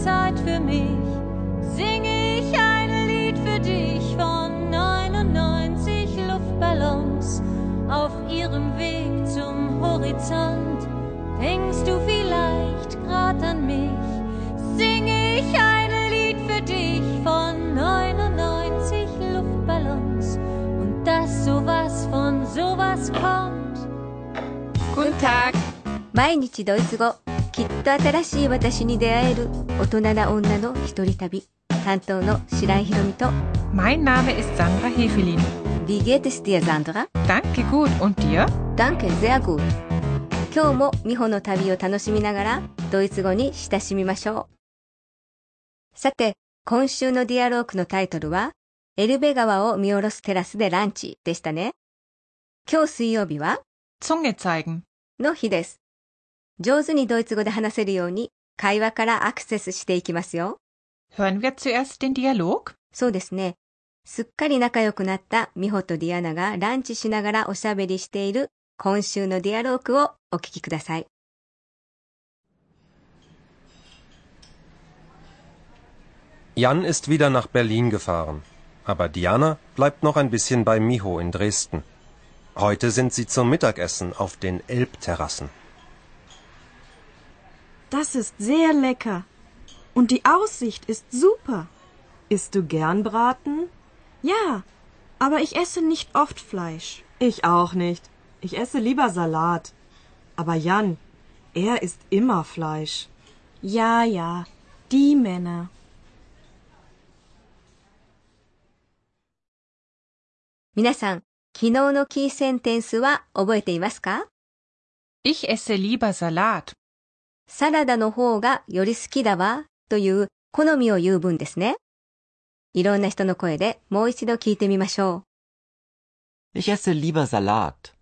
Zeit für mich, singe ich ein Lied für dich von 99 Luftballons auf ihrem Weg zum Horizont. Denkst du vielleicht grad an mich, singe ich ein Lied für dich von 99 Luftballons und dass sowas von sowas kommt. Guten Tag. 毎日ドイツ語 きっと新しい私に出会える大人な女の一人旅担当の白井ひろみと Mein Name ist Sandra Hefelin. Wie geht es dir, Sandra? Danke gut. Und dir? Danke, sehr gut 今日も美穂の旅を楽しみながらドイツ語に親しみましょうさて今週のディアロークのタイトルはエルベ川を見下ろすテラスでランチでしたね今日水曜日は Zunge zeigen. の日です上手にドイツ語で話せるように会話からアクセスしていきますよ Hören wir zuerst den Dialog? そうですね。すっかり仲良くなった美穂とディアナがランチしながらおしゃべりしている今週のディアロークをお聞きください。Jan ist wieder nach Berlin gefahren. Aber Diana bleibt noch ein bisschen bei Miho in Dresden. Heute sind sie zum Mittagessen auf den Elbterrassen. Das ist sehr lecker. Und die Aussicht ist super. Isst du gern Braten? Ja, aber ich esse nicht oft Fleisch. Ich auch nicht. Ich esse lieber Salat. Aber Jan, er isst immer Fleisch. Ja, ja, die Männer. Ich esse lieber Salat. サラダの方がより好きだわという好みを言う文ですね。いろんな人の声でもう一度聞いてみましょ Ich esse lieber Salat.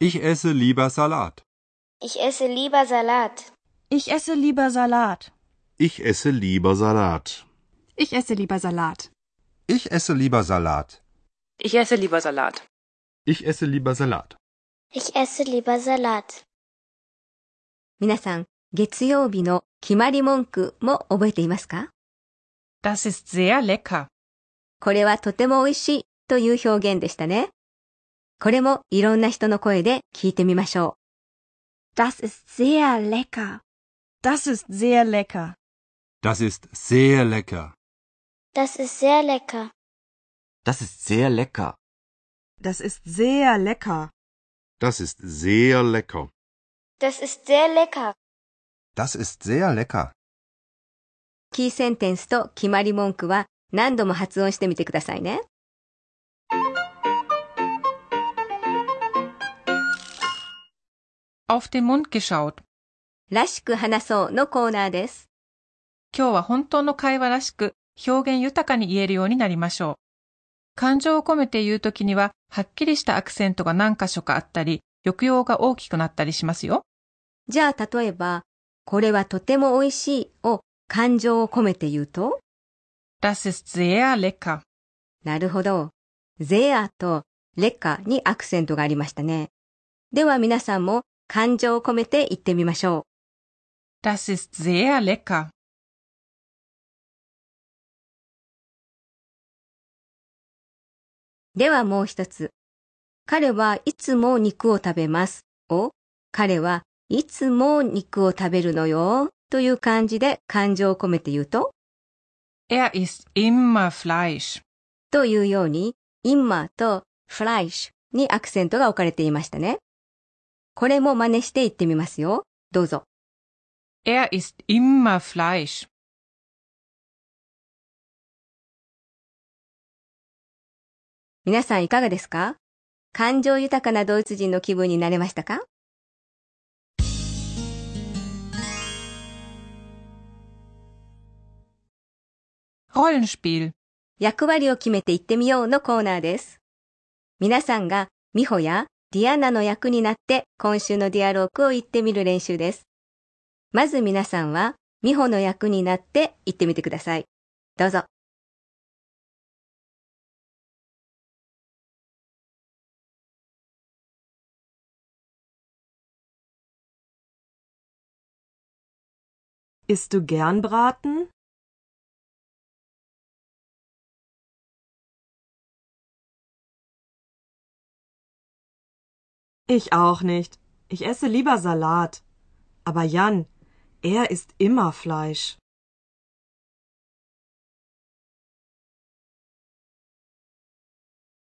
Ich esse lieber Salat. Ich esse lieber Salat. Ich esse lieber Salat. Ich esse lieber Salat. Ich esse lieber Salat. Ich esse lieber Salat. Ich esse lieber Salat. Ich esse lieber Salat. Ich esse lieber Salat. う。皆さん、 月曜日の決まり文句も覚えていますか Das ist sehr lecker. これはとても美味しいという表現でしたね。これもいろんな人の声で聞いてみましょ Das ist sehr lecker. Das ist sehr lecker. Das ist sehr lecker. Das ist sehr lecker. Das ist sehr lecker. Das ist sehr lecker. Das ist sehr lecker. Das ist sehr lecker. Das ist sehr lecker. う。キーセンテンスと決まり文句は何度も発音してみてくださいね。Auf den Mund geschaut. らしく話そうのコーナーです。今日は本当の会話らしく表現豊かに言えるようになりましょう。感情を込めて言うときには、はっきりしたアクセントが何箇所かあったり、抑揚が大きくなったりしますよ。じゃあ例えば、これはとても美味しいを感情を込めて言うと、Das ist sehr lecker. なるほど。ゼアとレカにアクセントがありましたね。では皆さんも感情を込めて言ってみましょ Das ist sehr lecker. う。ではもう一つ。彼はいつも肉を食べます。を、彼はいつも肉を食べるのよ。という感じで感情を込めて言うと、Er isst immer Fleisch. というように、今とフライシュにアクセントが置かれていましたね。これも真似して言ってみますよ。どうぞ。Er isst immer Fleisch. 皆さんいかがですか？感情豊かなドイツ人の気分になれましたか？Rollenspiel. 役割を決めて言ってみようのコーナーです。皆さんがミホやディアナの役になって今週のディアロークを言ってみる練習です。まず皆さんはミホの役になって言ってみてください。どうぞ。Isst du gern Braten? Ich auch nicht. Ich esse lieber Salat. Aber Jan, er isst immer Fleisch.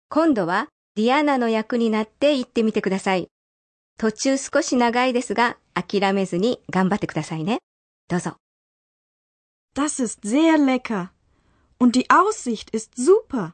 今度はディアナの役になって言ってみてください。途中少し長いですが、諦めずに頑張ってくださいね。どうぞ。 Das ist sehr lecker. Und die Aussicht ist super.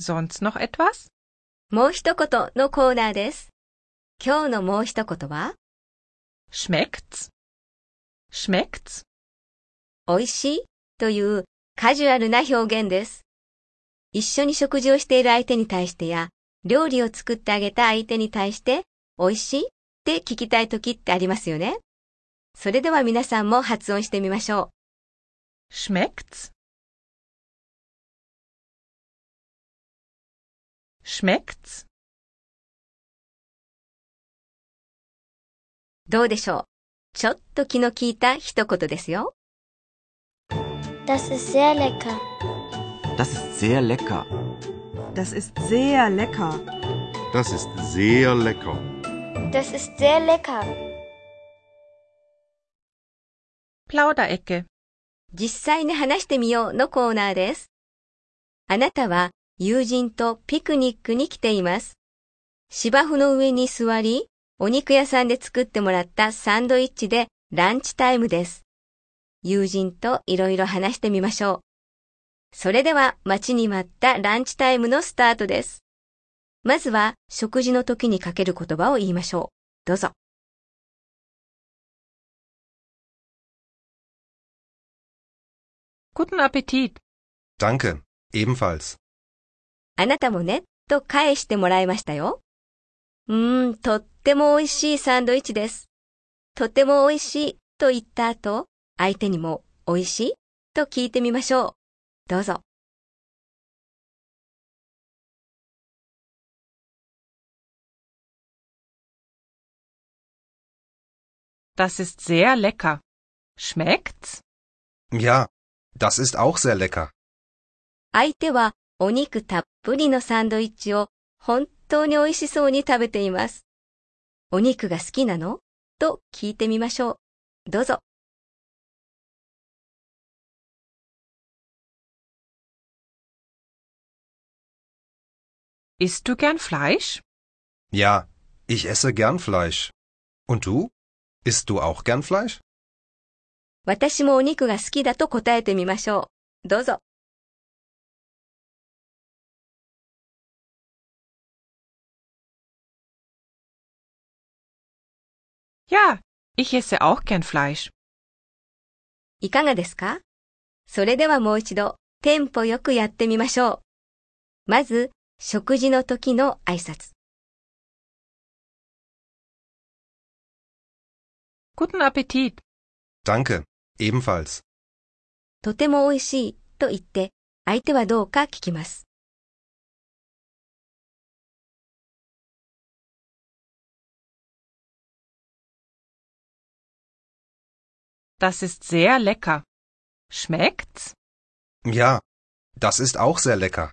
Sonst noch etwas? もう一言のコーナーです。今日のもう一言は？Schmeckt's? Schmeckt's? 美味しい？というカジュアルな表現です。一緒に食事をしている相手に対してや、料理を作ってあげた相手に対して、美味しい？って聞きたい時ってありますよね。それでは皆さんも発音してみましょ Schmeckt's? Schmeckt's? う。どうでしょうちょっと気の利いた一言ですよ。Das ist sehr lecker. Das ist sehr lecker. Das ist sehr lecker. Das ist sehr lecker. Das ist sehr lecker. Plauderecke. 実際に話してみようのコーナーです。あなたは友人とピクニックに来ています。芝生の上に座り、お肉屋さんで作ってもらったサンドイッチでランチタイムです。友人といろいろ話してみましょう。それでは待ちに待ったランチタイムのスタートです。まずは食事の時にかける言葉を言いましょう。どうぞ。Guten Appetit. Danke, ebenfalls. あなたもね、と返してもらいましたよ。うーん、とっても美味しいサンドイッチです。とても美味しいと言った後、相手にも美味しいと聞いてみましょう。どうぞ。Das ist sehr lecker. Schmeckt's? Ja, das ist auch sehr lecker. 相手はお肉たっぷりのサンドイッチを本当に美味しそうに食べています。お肉が好きなの？と聞いてみましょう。どうぞ。Isst du gern Fleisch? Ja, ich esse gern Fleisch. Und du? Isst du auch gern Fleisch? 私もお肉が好きだと答えてみましょう。どうぞ。Ja, ich esse auch gern Fleisch. いかがですかそれではもう一度、テンポよくやってみましょう。まず、食事の時の挨拶。Guten Appetit. Danke, ebenfalls. とても美味しいと言って、相手はどうか聞きます。Das ist sehr lecker. Schmeckt's? Ja, das ist auch sehr lecker.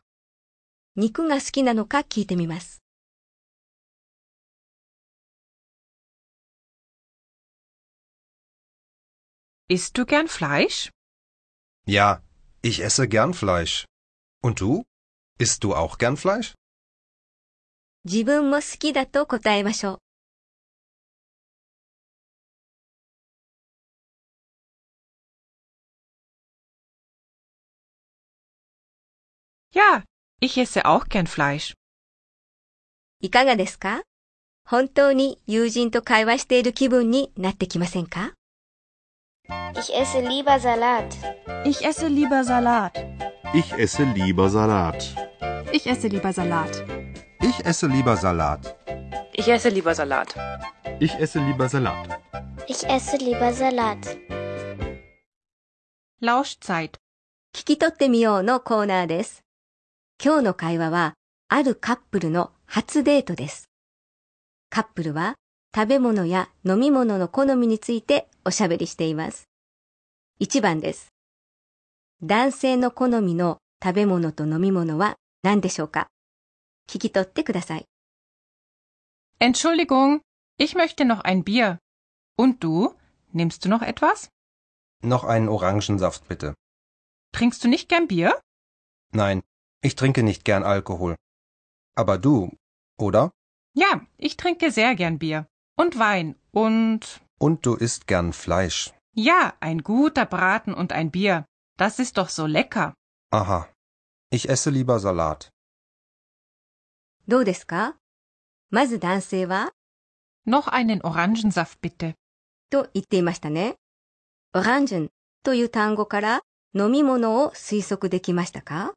肉が好きなのか聞いてみます。 Isst du gern Fleisch? Ja, ich esse gern Fleisch. Und du? Isst du auch gern Fleisch? 自分も好きだと答えましょう。 Ja, ich esse auch gern Fleisch. いかがですか本当に友人と会話している気分になってきませんか Ich esse lieber Salat. Ich esse lieber Salat. Ich esse lieber Salat. Ich esse lieber Salat. Ich esse lieber Salat. Ich esse lieber Salat. Ich esse lieber Salat. Ich esse lieber Salat. Lauschzeit. 聞き取ってみようのコーナーです。 今日の会話は、あるカップルの初デートです。カップルは食べ物や飲み物の好みについておしゃべりしています。1番です。男性の好みの食べ物と飲み物は何でしょうか聞き取ってください。Entschuldigung, ich möchte noch ein Bier. Und du? Nimmst du noch etwas? Noch einen Orangensaft bitte. Trinkst du nicht gern Bier? Nein, ich trinke nicht gern Alkohol. Aber du, oder? Ja, ich trinke sehr gern Bier. Und Wein. Und Und du isst gern Fleisch. ja, ein guter Braten und ein Bier. Das ist doch so lecker. Aha. Ich esse lieber Salat. どうですかまず男性は Noch einen Orangensaft bitte. と言っていましたね。オランジュンという単語から飲み物を推測できましたか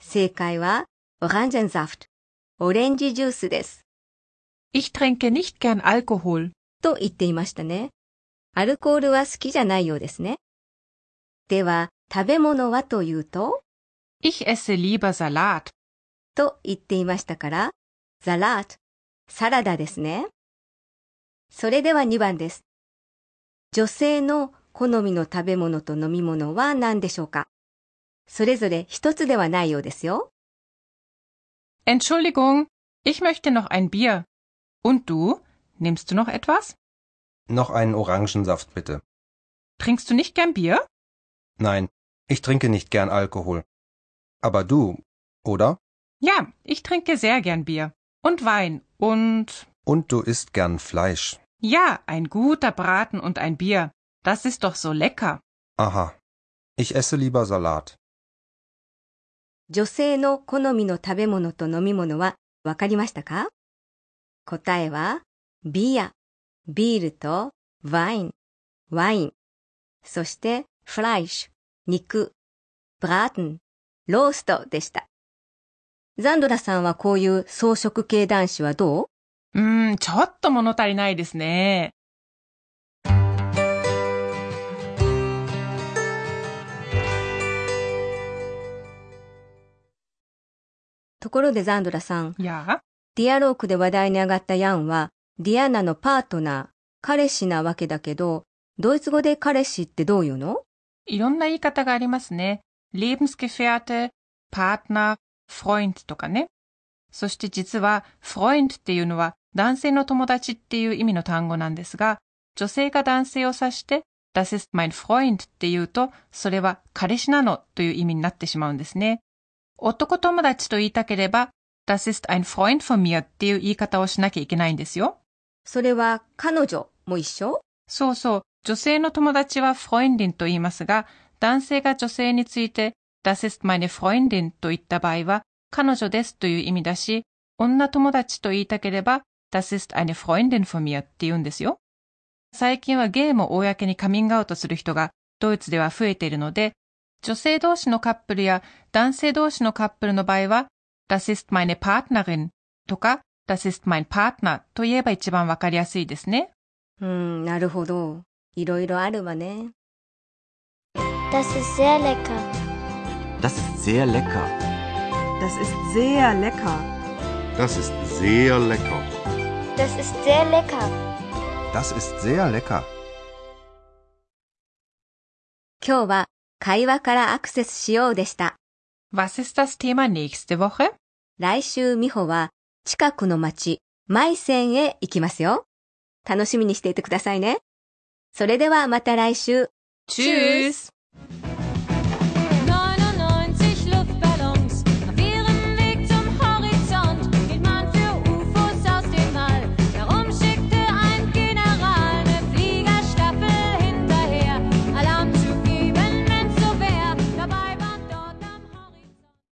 正解はオランジェンザフト、オレンジジュースです。Ich trinke nicht gern Alkohol. と言っていましたね。アルコールは好きじゃないようですね。では、食べ物はというと、Ich esse lieber Salat. と言っていましたから、ザラート、サラダですね。それでは2番です。女性の好みの食べ物と飲み物は何でしょうか？それぞれ一つではないようですよ。 Entschuldigung, ich möchte noch ein Bier. Und du? Nimmst du noch etwas? Noch einen Orangensaft bitte. Trinkst du nicht gern Bier? Nein, ich trinke nicht gern Alkohol. Aber du, oder? Ja, ich trinke sehr gern Bier. Und Wein. Und Und du isst gern Fleisch. ja, ein guter Braten und ein Bier. Das ist doch so lecker. Aha. Ich esse lieber Salat. 女性の好みの食べ物と飲み物はわかりましたか？答えは、ビア、ビールとワイン、ワイン、そしてフライシュ、肉、ブラーテン、ローストでした。ザンドラさんはこういう草食系男子はどう？うーん、ちょっと物足りないですね。ところでザンドラさん、Ja? ディアロークで話題に上がったヤンは、ディアナのパートナー、彼氏なわけだけど、ドイツ語で彼氏ってどう言うの？いろんな言い方がありますね。Lebensgefährte, Partner, Freund とかね。そして実は Freund っていうのは男性の友達っていう意味の単語なんですが、女性が男性を指して、Das ist mein Freund って言うと、それは彼氏なのという意味になってしまうんですね。男友達と言いたければ、Das ist ein Freund von mir っていう言い方をしなきゃいけないんですよ。それは彼女も一緒？そうそう。女性の友達は Freundin と言いますが、男性が女性について Das ist meine Freundin と言った場合は、彼女ですという意味だし、女友達と言いたければ Das ist eine Freundin von mir って言うんですよ。最近はゲイも公にカミングアウトする人がドイツでは増えているので、女性同士のカップルや男性同士のカップルの場合は、Das ist meine Partnerin とか Das ist mein Partner と言えば一番わかりやすいですね。うーん、なるほど。いろいろあるわね。Das ist sehr lecker. Das ist sehr lecker. Das ist sehr lecker. Das ist sehr lecker. Das ist sehr lecker. Das ist sehr lecker. 今日は会話からアクセスしようでした。Was ist das Thema nächste Woche? 来週美穂は近くの町、マイセンへ行きますよ。楽しみにしていてくださいね。それではまた来週。Tschüss!